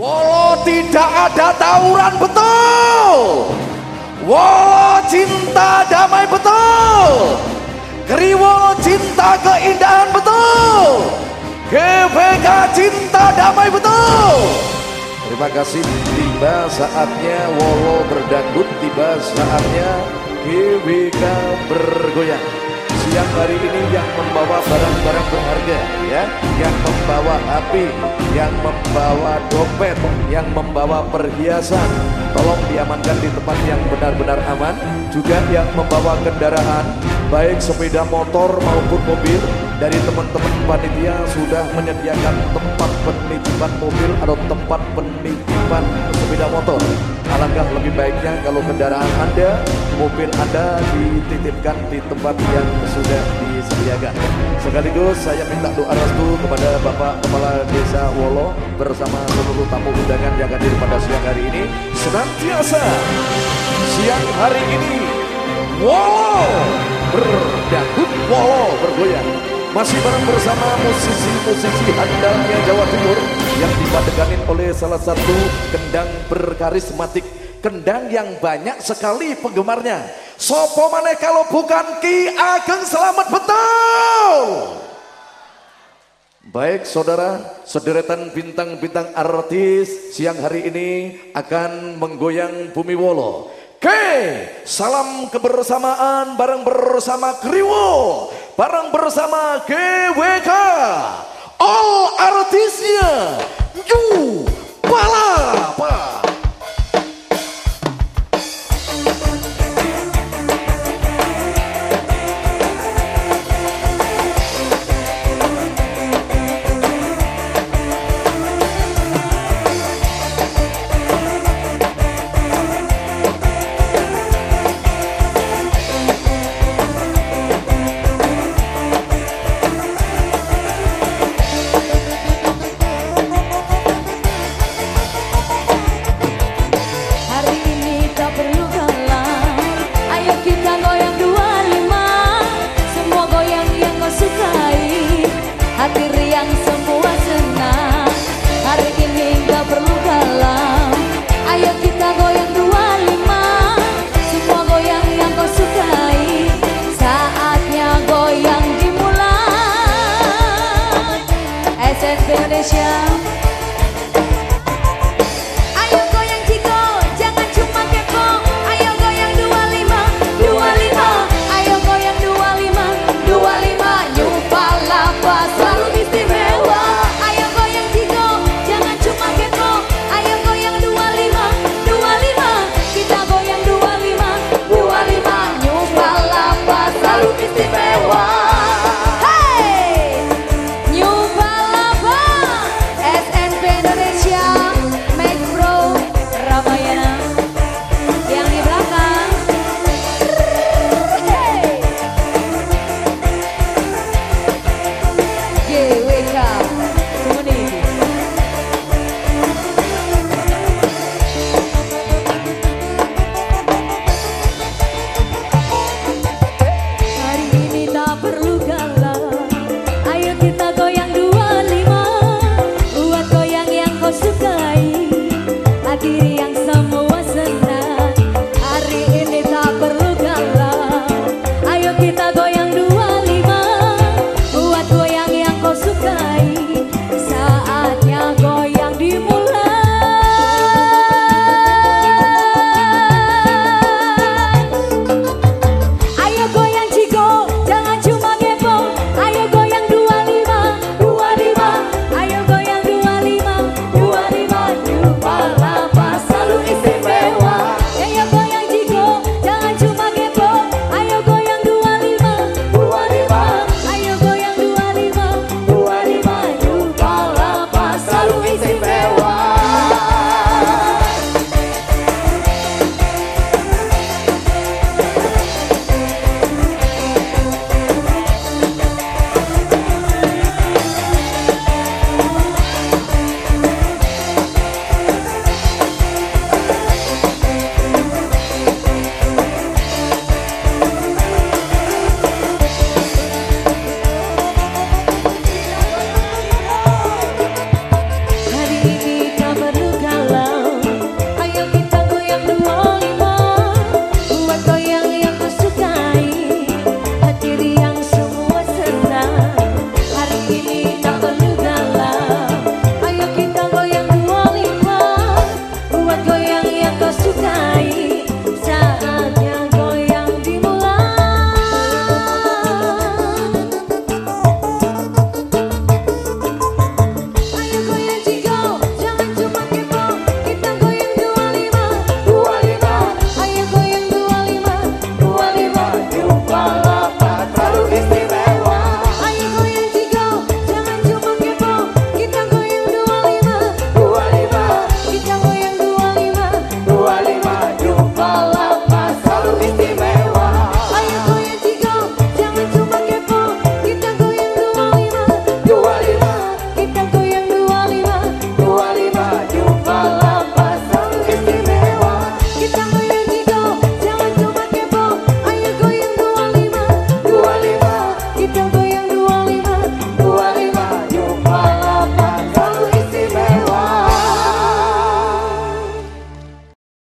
Wolo tidak ada tawuran betul. Wolo cinta damai betul. Kriwo cinta keindahan betul. GBK cinta damai betul. Terima kasih tiba saatnya Wolo berdangdut tiba saatnya GBK bergoyang siang hari ini yang membawa barang-barang berharga ya. Yang membawa api yang membawa dompet yang membawa perhiasan. Tolong diamankan di tempat yang benar-benar aman. Juga yang membawa kendaraan baik sepeda motor maupun mobil. Dari teman-teman panitia sudah menyediakan tempat penitipan mobil atau tempat penitipan sepeda motor alangkah lebih baiknya kalau kendaraan anda mobil anda dititipkan di tempat yang sudah disediakan. Sekaligus saya minta doa restu kepada Bapak Kepala Desa Wolo bersama seluruh tamu undangan yang hadir pada siang hari ini. Senantiasa siang hari ini Wolo berdangdut Wolo bergoyang. Masih bareng bersama musisi-musisi handalnya Jawa Timur yang dipadeganin oleh salah satu kendang berkarismatik kendang yang banyak sekali penggemarnya Sopo maneh kalau bukan Ki Ageng Selamat betul Baik saudara, sederetan bintang-bintang artis siang hari ini akan menggoyang bumi Wolo. Oke, salam kebersamaan bareng bersama Kriwo, bareng bersama GWK. All artisnya, Yu Palapa.